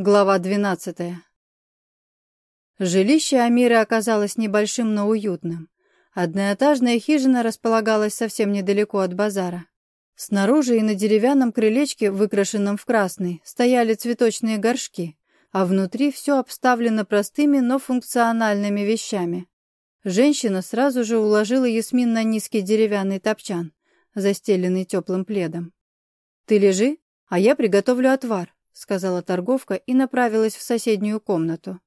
Глава 12. Жилище Амиры оказалось небольшим, но уютным. Одноэтажная хижина располагалась совсем недалеко от базара. Снаружи и на деревянном крылечке, выкрашенном в красный, стояли цветочные горшки, а внутри все обставлено простыми, но функциональными вещами. Женщина сразу же уложила Ясмин на низкий деревянный топчан, застеленный теплым пледом. «Ты лежи, а я приготовлю отвар», сказала торговка и направилась в соседнюю комнату.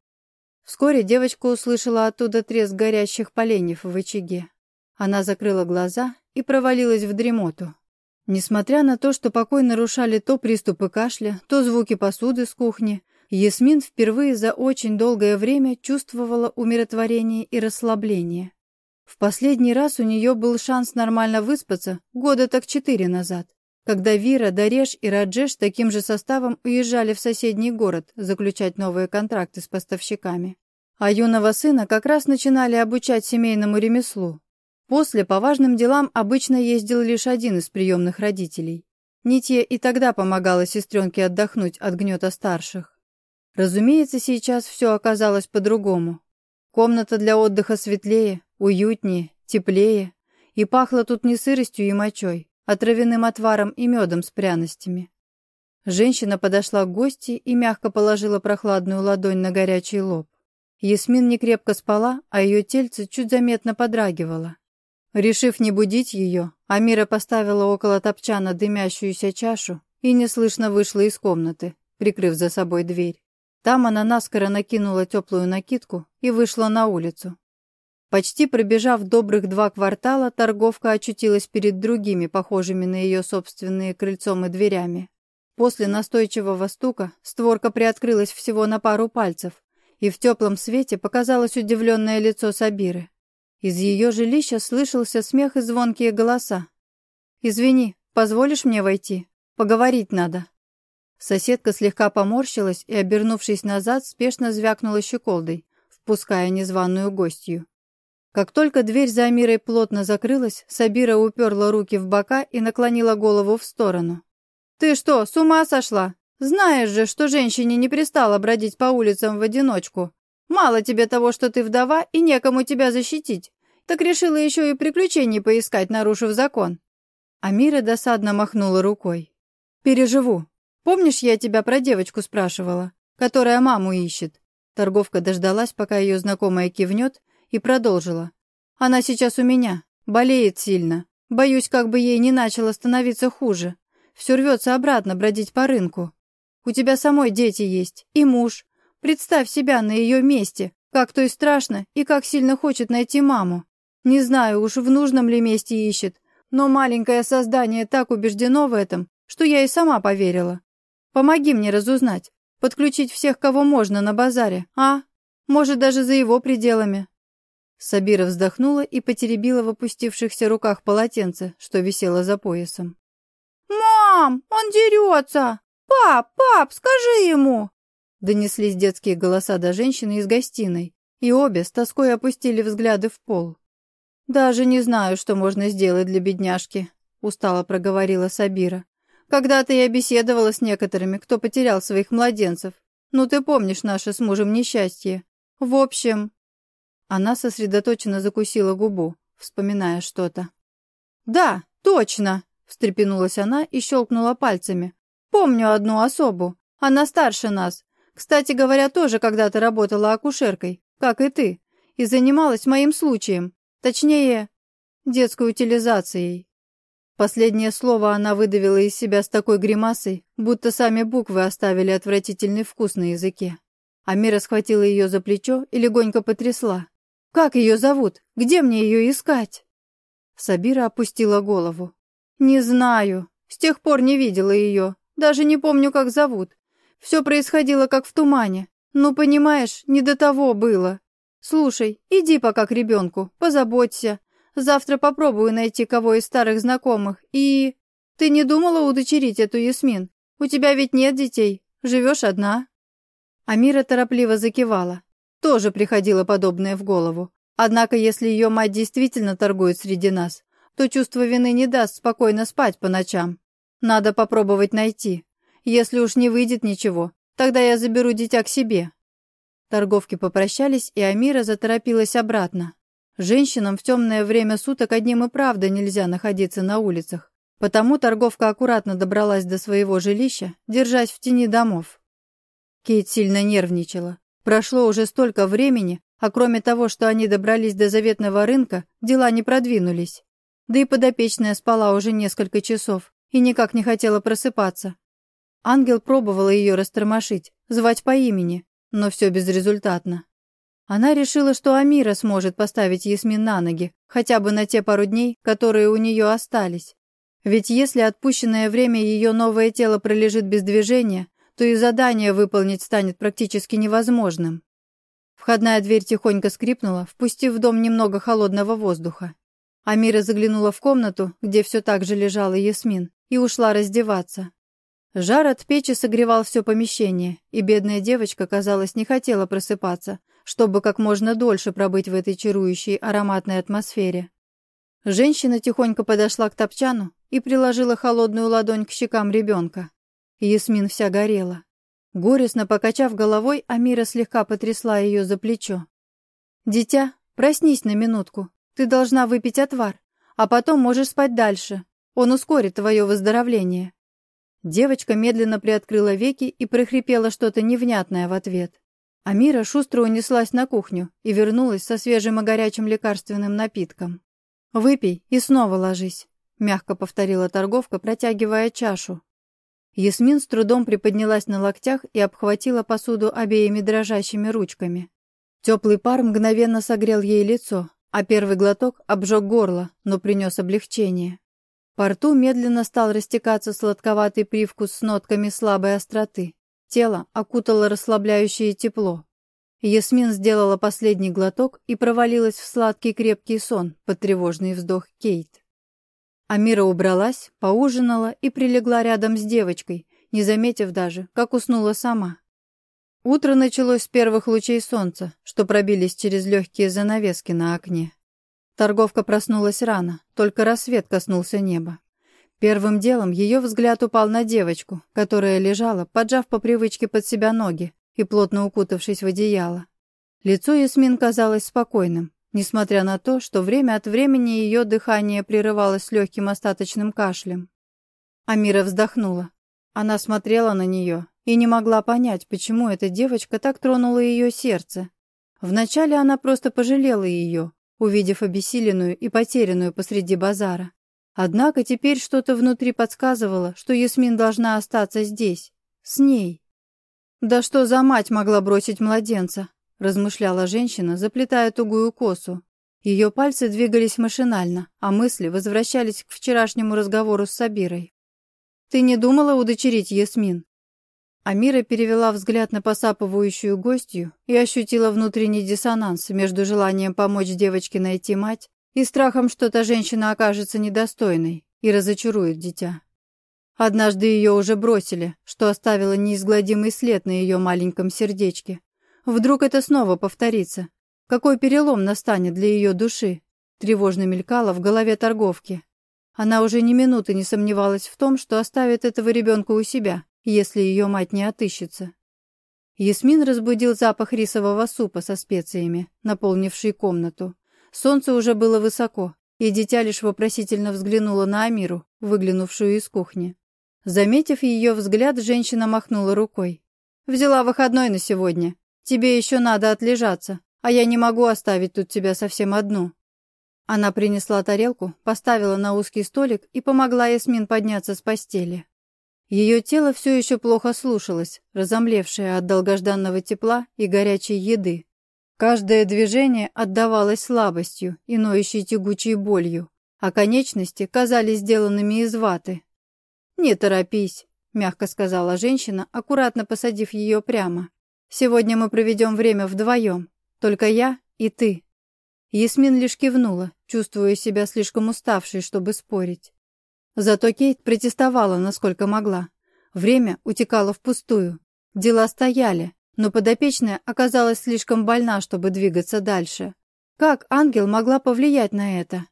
Вскоре девочка услышала оттуда треск горящих поленьев в очаге. Она закрыла глаза и провалилась в дремоту. Несмотря на то, что покой нарушали то приступы кашля, то звуки посуды с кухни, Ясмин впервые за очень долгое время чувствовала умиротворение и расслабление. В последний раз у нее был шанс нормально выспаться года так четыре назад когда Вира, Дареш и Раджеш таким же составом уезжали в соседний город заключать новые контракты с поставщиками. А юного сына как раз начинали обучать семейному ремеслу. После по важным делам обычно ездил лишь один из приемных родителей. Нитья и тогда помогала сестренке отдохнуть от гнета старших. Разумеется, сейчас все оказалось по-другому. Комната для отдыха светлее, уютнее, теплее, и пахло тут не сыростью и мочой, травяным отваром и медом с пряностями. Женщина подошла к гости и мягко положила прохладную ладонь на горячий лоб. Ясмин не крепко спала, а ее тельце чуть заметно подрагивало. Решив не будить ее, Амира поставила около топчана дымящуюся чашу и неслышно вышла из комнаты, прикрыв за собой дверь. Там она наскоро накинула теплую накидку и вышла на улицу. Почти пробежав добрых два квартала, торговка очутилась перед другими, похожими на ее собственные крыльцом и дверями. После настойчивого стука створка приоткрылась всего на пару пальцев, и в теплом свете показалось удивленное лицо Сабиры. Из ее жилища слышался смех и звонкие голоса. «Извини, позволишь мне войти? Поговорить надо». Соседка слегка поморщилась и, обернувшись назад, спешно звякнула щеколдой, впуская незваную гостью. Как только дверь за Амирой плотно закрылась, Сабира уперла руки в бока и наклонила голову в сторону. «Ты что, с ума сошла? Знаешь же, что женщине не пристало бродить по улицам в одиночку. Мало тебе того, что ты вдова и некому тебя защитить. Так решила еще и приключений поискать, нарушив закон». Амира досадно махнула рукой. «Переживу. Помнишь, я тебя про девочку спрашивала, которая маму ищет?» Торговка дождалась, пока ее знакомая кивнет, и продолжила. «Она сейчас у меня, болеет сильно. Боюсь, как бы ей не начало становиться хуже. Все рвется обратно бродить по рынку. У тебя самой дети есть, и муж. Представь себя на ее месте, как то и страшно, и как сильно хочет найти маму. Не знаю уж, в нужном ли месте ищет, но маленькое создание так убеждено в этом, что я и сама поверила. Помоги мне разузнать, подключить всех, кого можно на базаре, а? Может, даже за его пределами. Сабира вздохнула и потеребила в опустившихся руках полотенце, что висело за поясом. «Мам, он дерется! Пап, пап, скажи ему!» Донеслись детские голоса до женщины из гостиной, и обе с тоской опустили взгляды в пол. «Даже не знаю, что можно сделать для бедняжки», — устало проговорила Сабира. «Когда-то я беседовала с некоторыми, кто потерял своих младенцев. Ну, ты помнишь наше с мужем несчастье. В общем, она сосредоточенно закусила губу, вспоминая что-то. «Да, точно!» — встрепенулась она и щелкнула пальцами. «Помню одну особу. Она старше нас. Кстати говоря, тоже когда-то работала акушеркой, как и ты, и занималась моим случаем. Точнее, детской утилизацией». Последнее слово она выдавила из себя с такой гримасой, будто сами буквы оставили отвратительный вкус на языке. Амира схватила ее за плечо и легонько потрясла. Как ее зовут? Где мне ее искать?» Сабира опустила голову. «Не знаю. С тех пор не видела ее. Даже не помню, как зовут. Все происходило как в тумане. Ну, понимаешь, не до того было. Слушай, иди пока к ребенку, позаботься. Завтра попробую найти кого из старых знакомых. И... Ты не думала удочерить эту Ясмин? У тебя ведь нет детей. Живешь одна?» Амира торопливо закивала. Тоже приходило подобное в голову. Однако, если ее мать действительно торгует среди нас, то чувство вины не даст спокойно спать по ночам. Надо попробовать найти. Если уж не выйдет ничего, Тогда я заберу дитя к себе». Торговки попрощались, и Амира заторопилась обратно. Женщинам в темное время суток одним и правда нельзя находиться на улицах, потому торговка аккуратно добралась до своего жилища, держась в тени домов. Кейт сильно нервничала. Прошло уже столько времени, а кроме того, что они добрались до заветного рынка, дела не продвинулись. Да и подопечная спала уже несколько часов и никак не хотела просыпаться. Ангел пробовала ее растормошить, звать по имени, но все безрезультатно. Она решила, что Амира сможет поставить Ясмин на ноги, хотя бы на те пару дней, которые у нее остались. Ведь если отпущенное время ее новое тело пролежит без движения, то и задание выполнить станет практически невозможным. Входная дверь тихонько скрипнула, впустив в дом немного холодного воздуха. Амира заглянула в комнату, где все так же лежала Ясмин, и ушла раздеваться. Жар от печи согревал все помещение, и бедная девочка, казалось, не хотела просыпаться, чтобы как можно дольше пробыть в этой чарующей ароматной атмосфере. Женщина тихонько подошла к топчану и приложила холодную ладонь к щекам ребенка. Ясмин вся горела. Горестно покачав головой, Амира слегка потрясла ее за плечо. «Дитя, проснись на минутку. Ты должна выпить отвар, а потом можешь спать дальше. Он ускорит твое выздоровление». Девочка медленно приоткрыла веки и прохрипела что-то невнятное в ответ. Амира шустро унеслась на кухню и вернулась со свежим и горячим лекарственным напитком. «Выпей и снова ложись», — мягко повторила торговка, протягивая чашу. Ясмин с трудом приподнялась на локтях и обхватила посуду обеими дрожащими ручками. Теплый пар мгновенно согрел ей лицо, а первый глоток обжег горло, но принес облегчение. По рту медленно стал растекаться сладковатый привкус с нотками слабой остроты. Тело окутало расслабляющее тепло. Ясмин сделала последний глоток и провалилась в сладкий крепкий сон под тревожный вздох Кейт. Амира убралась, поужинала и прилегла рядом с девочкой, не заметив даже, как уснула сама. Утро началось с первых лучей солнца, что пробились через легкие занавески на окне. Торговка проснулась рано, только рассвет коснулся неба. Первым делом ее взгляд упал на девочку, которая лежала, поджав по привычке под себя ноги и плотно укутавшись в одеяло. Лицо Ясмин казалось спокойным, несмотря на то, что время от времени ее дыхание прерывалось легким остаточным кашлем. Амира вздохнула. Она смотрела на нее и не могла понять, почему эта девочка так тронула ее сердце. Вначале она просто пожалела ее, увидев обессиленную и потерянную посреди базара. Однако теперь что-то внутри подсказывало, что Ясмин должна остаться здесь, с ней. Да что за мать могла бросить младенца? Размышляла женщина, заплетая тугую косу. Ее пальцы двигались машинально, а мысли возвращались к вчерашнему разговору с Сабирой. «Ты не думала удочерить Ясмин?» Амира перевела взгляд на посапывающую гостью и ощутила внутренний диссонанс между желанием помочь девочке найти мать и страхом, что та женщина окажется недостойной и разочарует дитя. Однажды ее уже бросили, что оставило неизгладимый след на ее маленьком сердечке, Вдруг это снова повторится? Какой перелом настанет для ее души? Тревожно мелькало в голове торговки. Она уже ни минуты не сомневалась в том, что оставит этого ребенка у себя, если ее мать не отыщется. Ясмин разбудил запах рисового супа со специями, наполнивший комнату. Солнце уже было высоко, и дитя лишь вопросительно взглянуло на Амиру, выглянувшую из кухни. Заметив ее взгляд, женщина махнула рукой. «Взяла выходной на сегодня. Тебе еще надо отлежаться, а я не могу оставить тут тебя совсем одну». Она принесла тарелку, поставила на узкий столик и помогла Ясмин подняться с постели. Ее тело все еще плохо слушалось, разомлевшее от долгожданного тепла и горячей еды. Каждое движение отдавалось слабостью и ноющей тягучей болью, а конечности казались сделанными из ваты. «Не торопись», — мягко сказала женщина, аккуратно посадив ее прямо. Сегодня мы проведем время вдвоем, только я и ты». Ясмин лишь кивнула, чувствуя себя слишком уставшей, чтобы спорить. Зато Кейт протестовала, насколько могла. Время утекало впустую. Дела стояли, но подопечная оказалась слишком больна, чтобы двигаться дальше. Как ангел могла повлиять на это?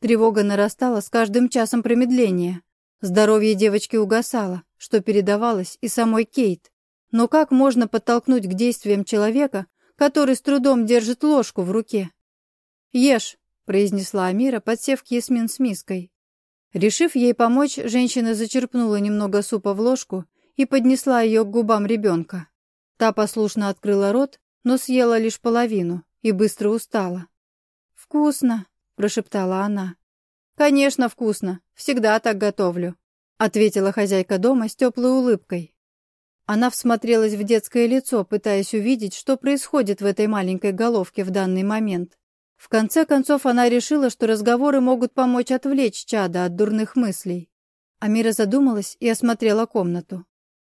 Тревога нарастала с каждым часом промедления. Здоровье девочки угасало, что передавалось и самой Кейт. Но как можно подтолкнуть к действиям человека, который с трудом держит ложку в руке? «Ешь», — произнесла Амира, подсев к Ясмин с миской. Решив ей помочь, женщина зачерпнула немного супа в ложку и поднесла ее к губам ребенка. Та послушно открыла рот, но съела лишь половину и быстро устала. «Вкусно», — прошептала она. «Конечно, вкусно. Всегда так готовлю», — ответила хозяйка дома с теплой улыбкой. Она всмотрелась в детское лицо, пытаясь увидеть, что происходит в этой маленькой головке в данный момент. В конце концов, она решила, что разговоры могут помочь отвлечь чада от дурных мыслей. Амира задумалась и осмотрела комнату.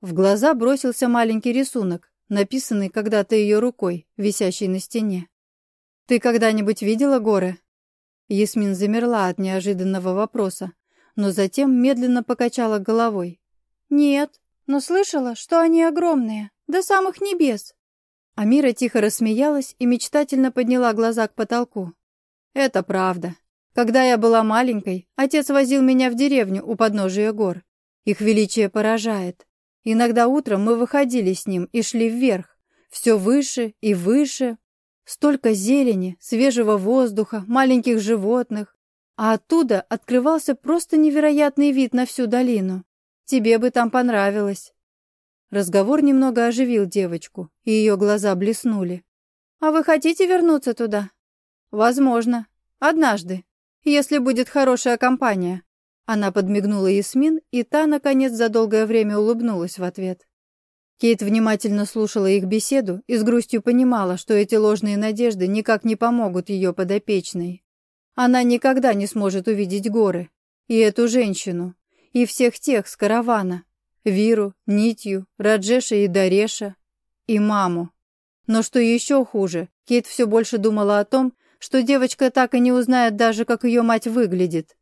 В глаза бросился маленький рисунок, написанный когда-то ее рукой, висящий на стене. «Ты когда-нибудь видела горы?» Ясмин замерла от неожиданного вопроса, но затем медленно покачала головой. «Нет, но слышала, что они огромные, до самых небес. Амира тихо рассмеялась и мечтательно подняла глаза к потолку. «Это правда. Когда я была маленькой, отец возил меня в деревню у подножия гор. Их величие поражает. Иногда утром мы выходили с ним и шли вверх. Все выше и выше. Столько зелени, свежего воздуха, маленьких животных. А оттуда открывался просто невероятный вид на всю долину. Тебе бы там понравилось. Разговор немного оживил девочку, и ее глаза блеснули. «А вы хотите вернуться туда?» «Возможно. Однажды. Если будет хорошая компания». Она подмигнула Ясмин, и та, наконец, за долгое время улыбнулась в ответ. Кейт внимательно слушала их беседу и с грустью понимала, что эти ложные надежды никак не помогут ее подопечной. Она никогда не сможет увидеть горы, и эту женщину, и всех тех с каравана, Виру, Нитью, Раджеша и Дареша, и маму. Но что еще хуже, Кейт все больше думала о том, что девочка так и не узнает даже, как ее мать выглядит.